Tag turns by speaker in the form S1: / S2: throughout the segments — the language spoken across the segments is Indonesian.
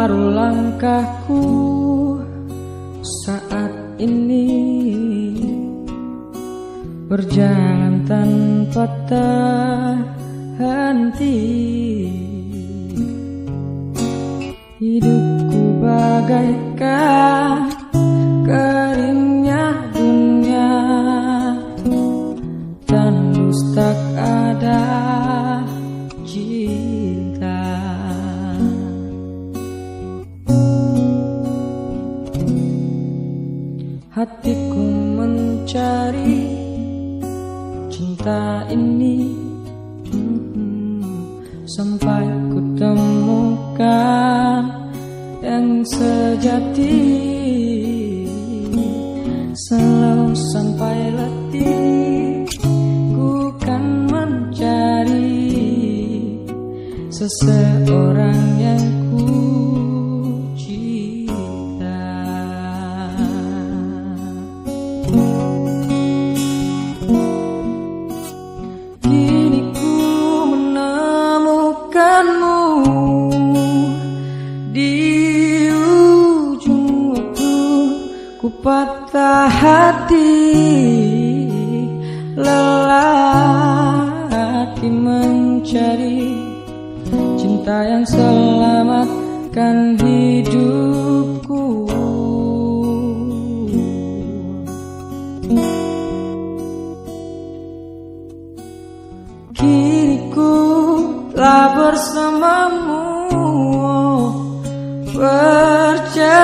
S1: Separuh langkahku saat ini Berjalan tanpa terhenti. Hidupku bagaikan cinta yang selamatkan hidupku. Kini ku telah bersamamu berjanji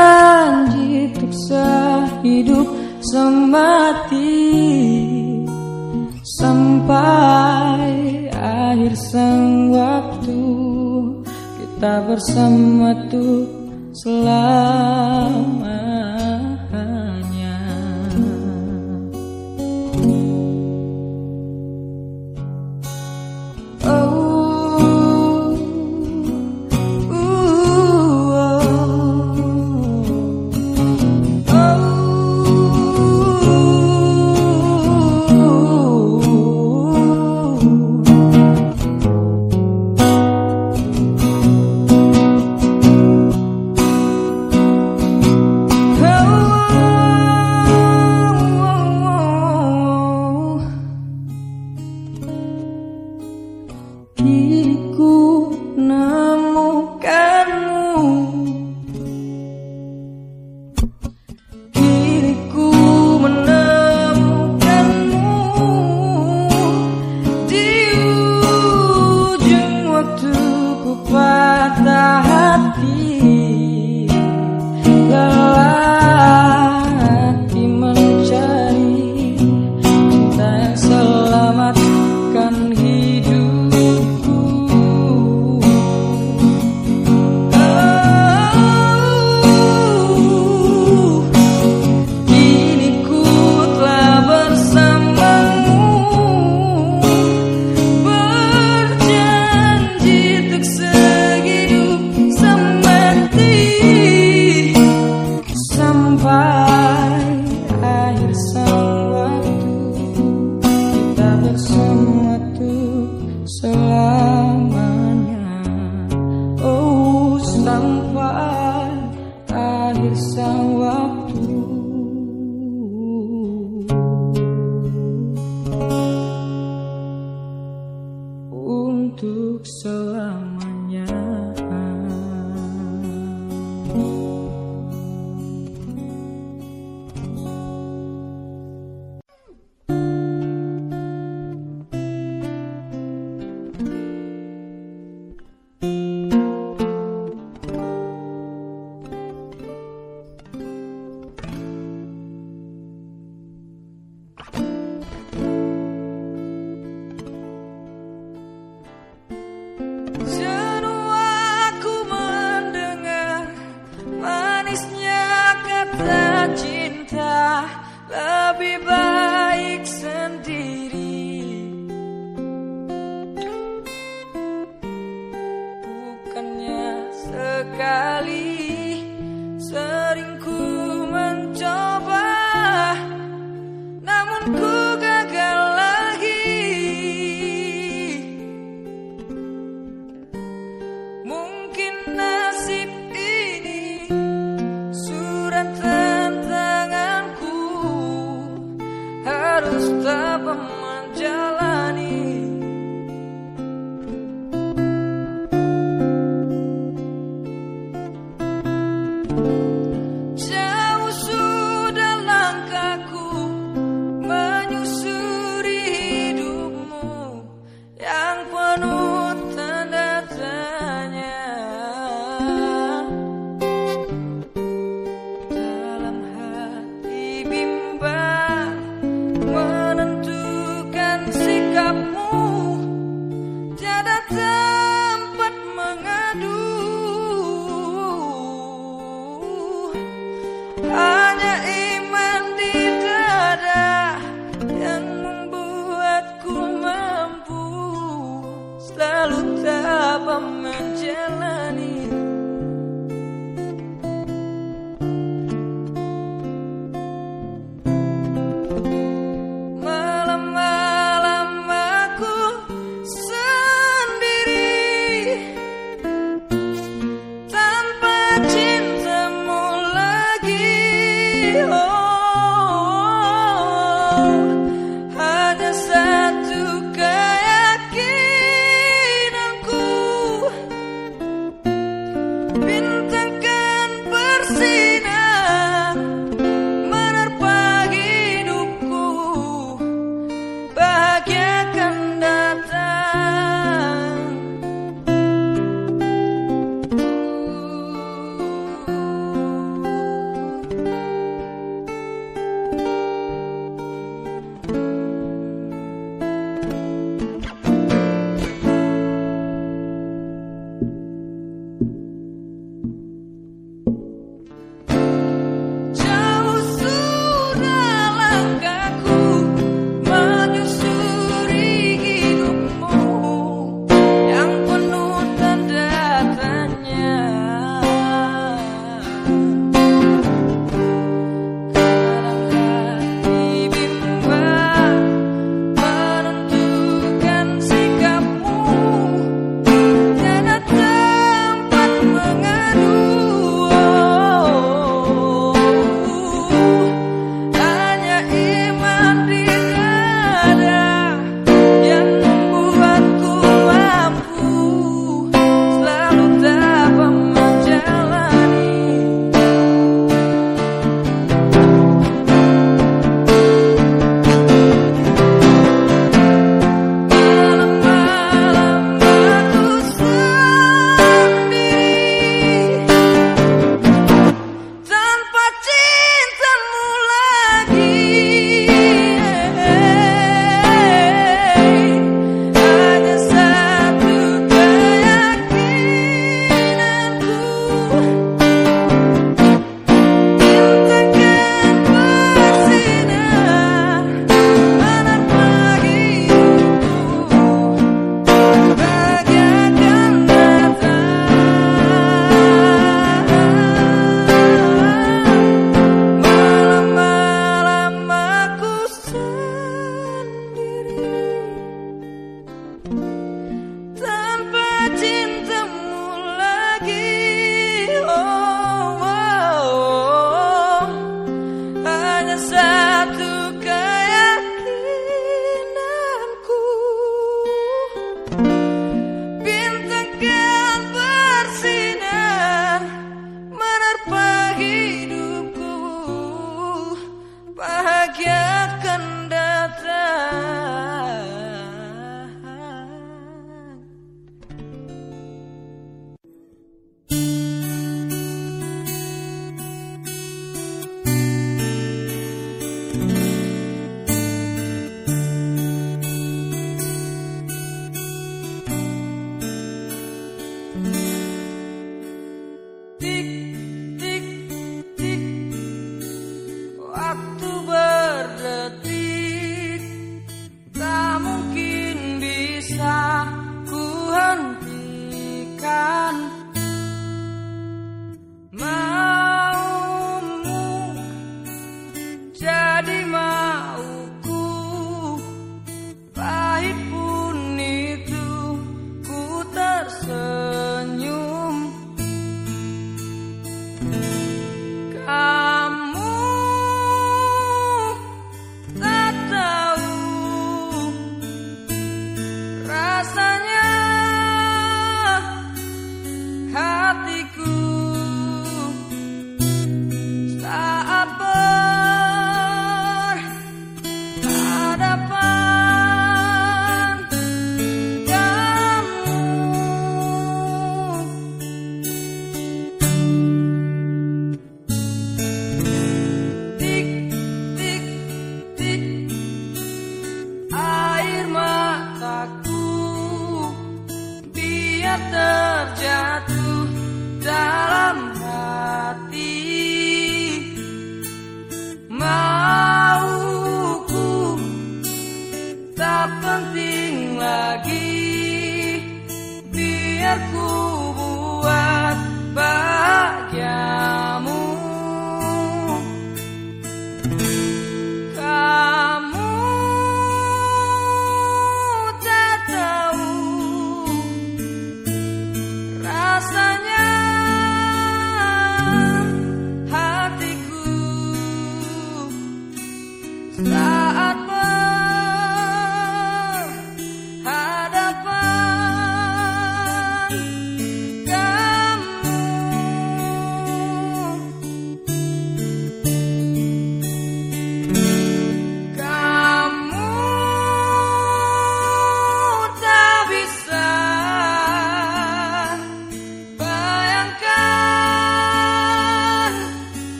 S1: untuk hidup semati sampai akhir sang waktu kita bersama tuh selama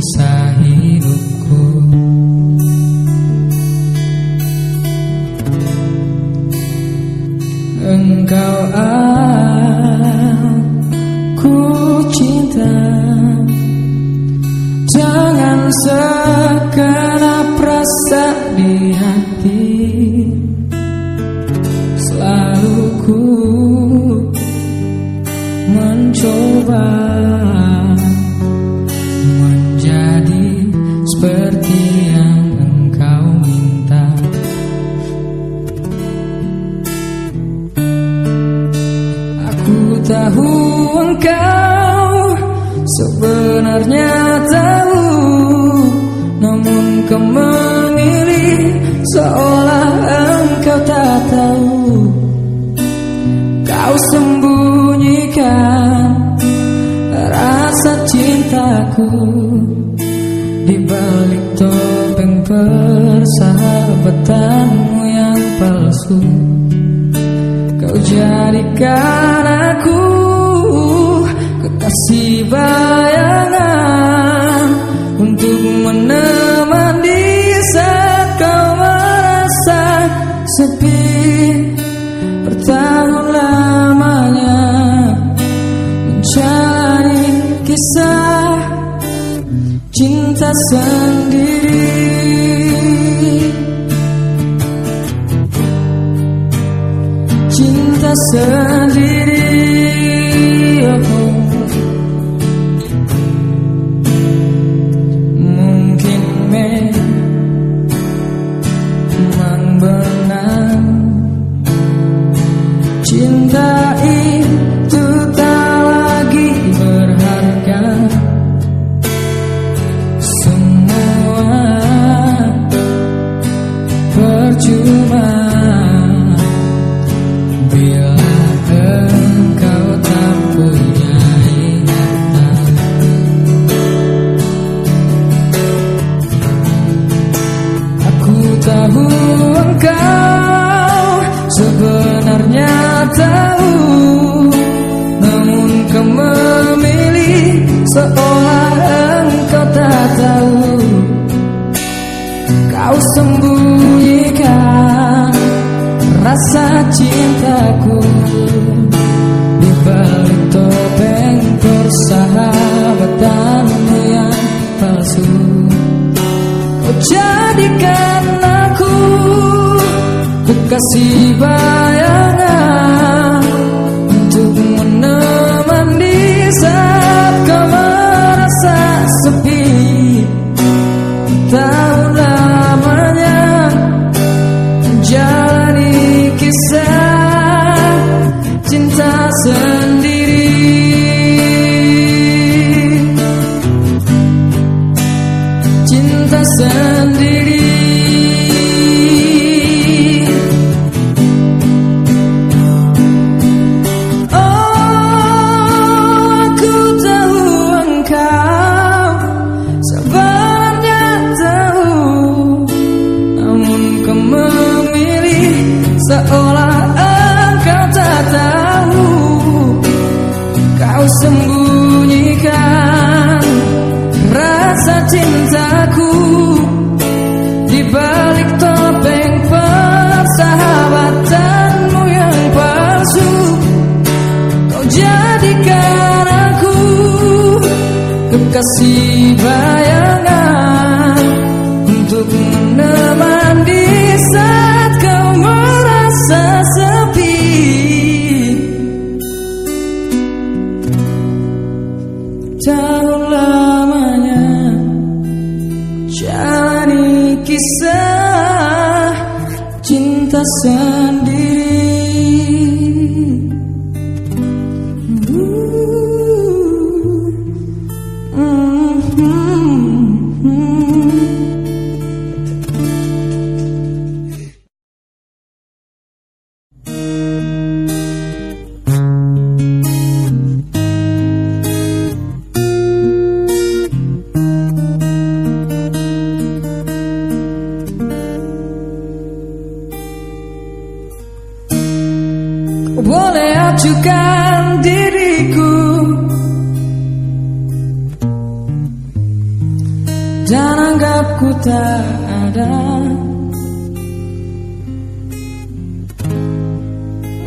S1: inside.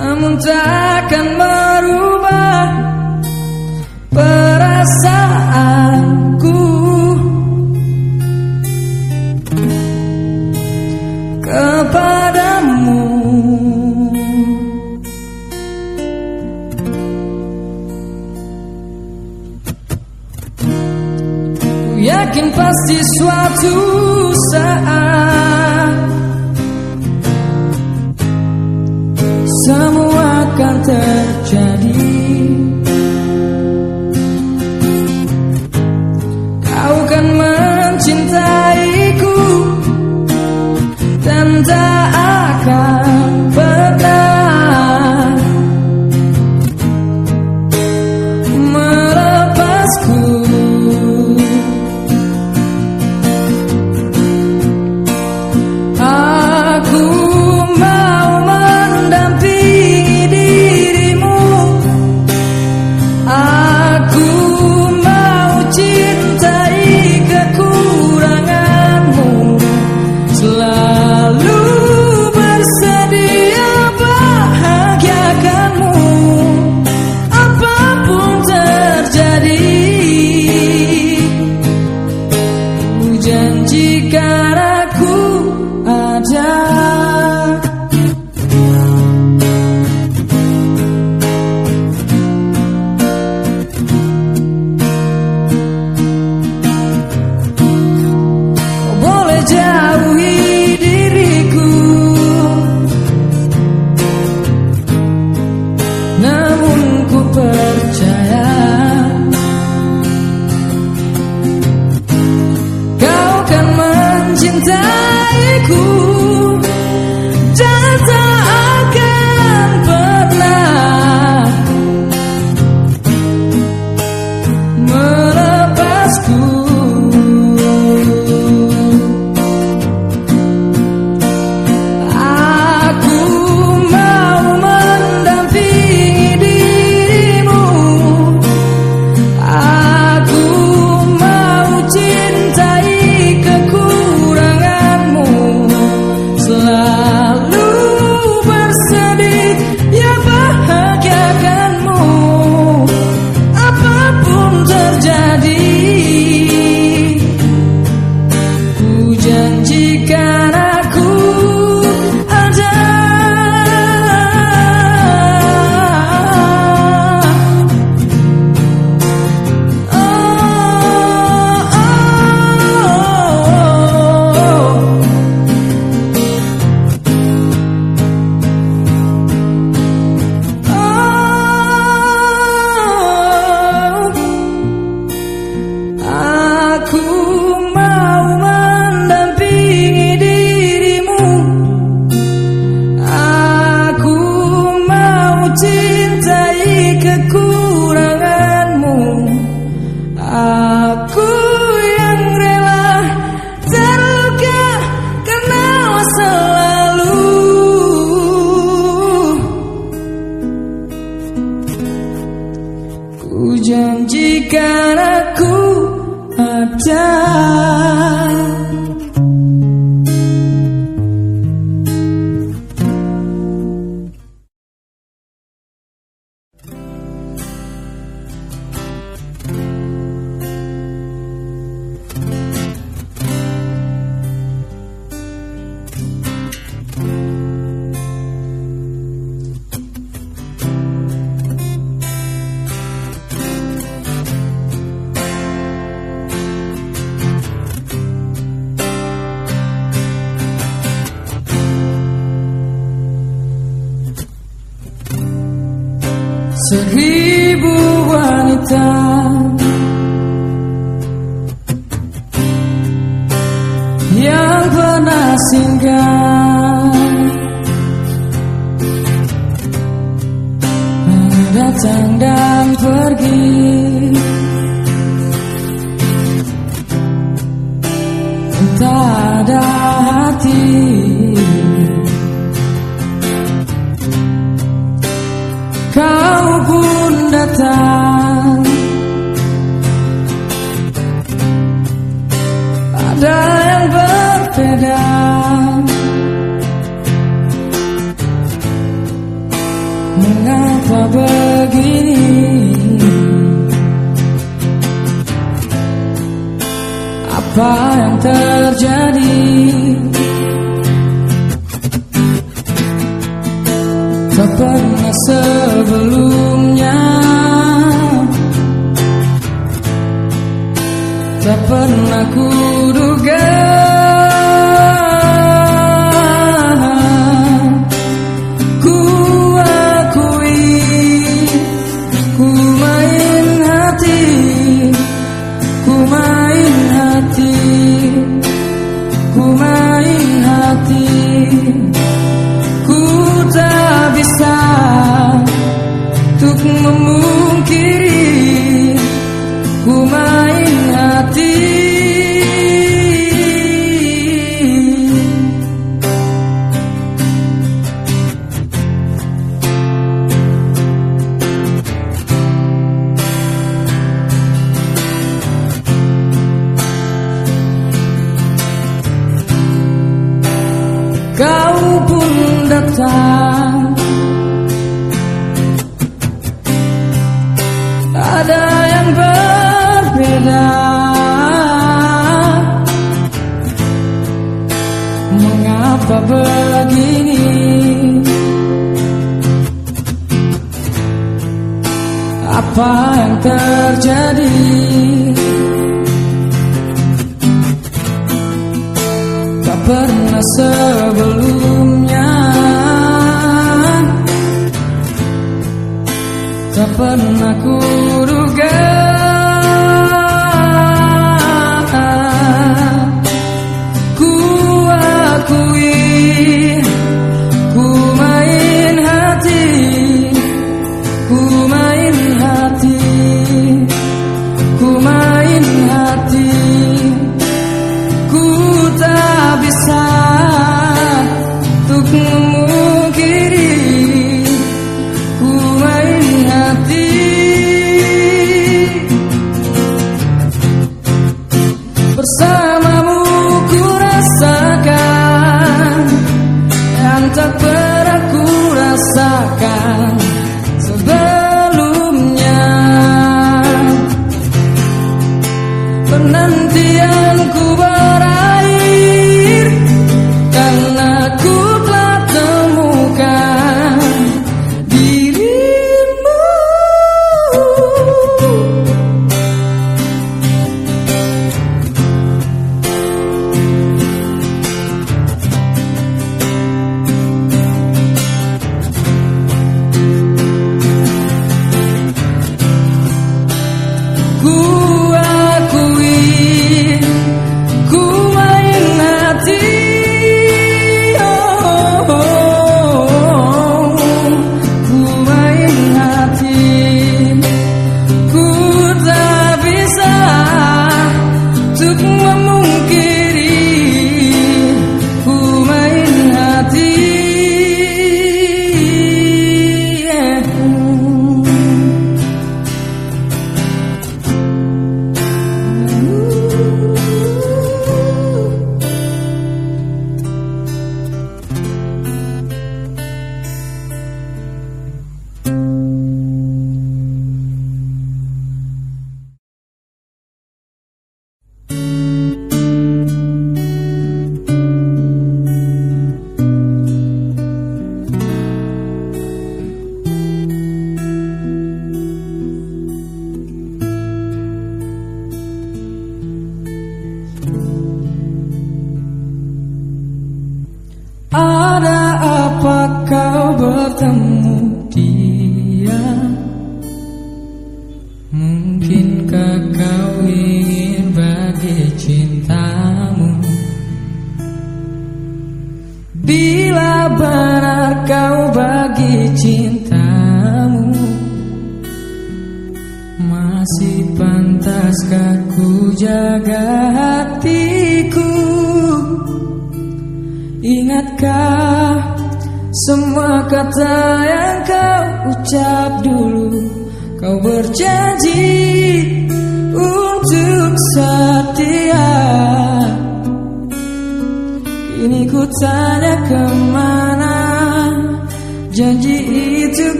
S1: Namun takkan merubah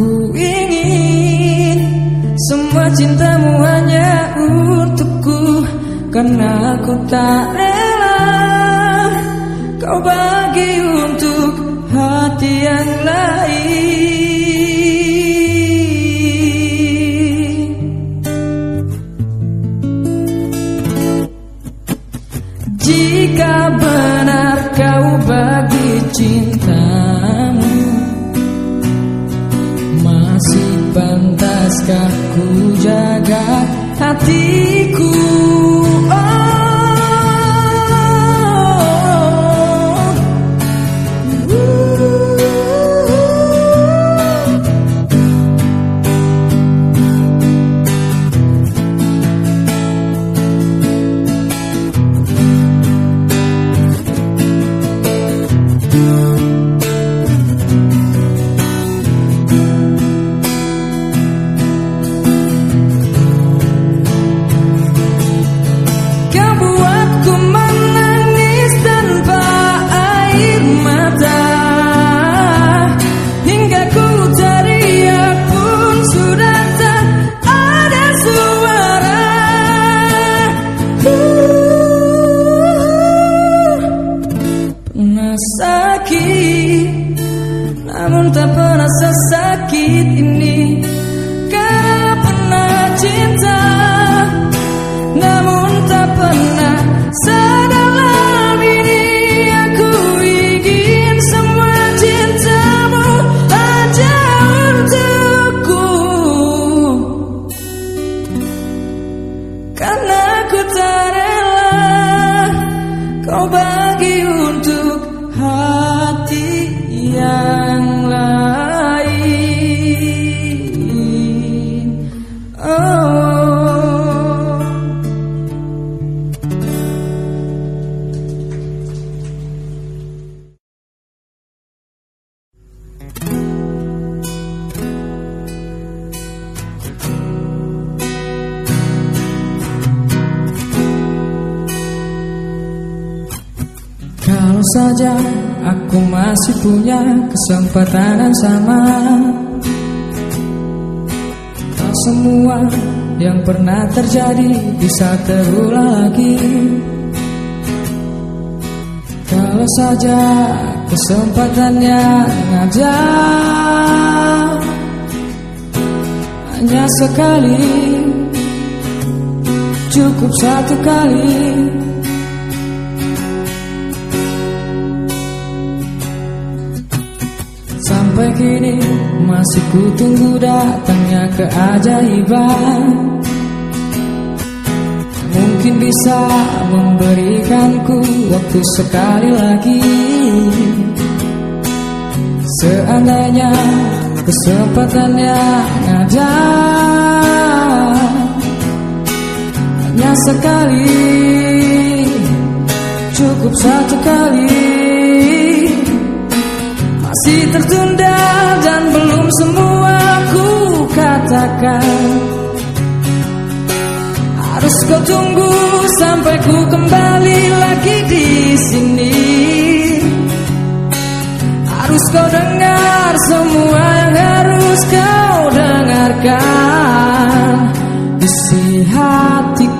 S1: Aku ingin Semua cintamu hanya untukku Karena aku tak yang sama. Tak semua yang pernah terjadi bisa terulang lagi. Kalau saja kesempatannya ada Hanya sekali Cukup satu kali Sampai kini masih ku tunggu datangnya keajaiban. Mungkin bisa memberikanku waktu sekali lagi. Seandainya kesempatannya ada Hanya sekali Cukup satu kali masih tertunda dan belum semua ku katakan. Harus kau tunggu sampai ku kembali lagi di sini. Harus kau dengar semua yang harus kau dengarkan. Isi hatiku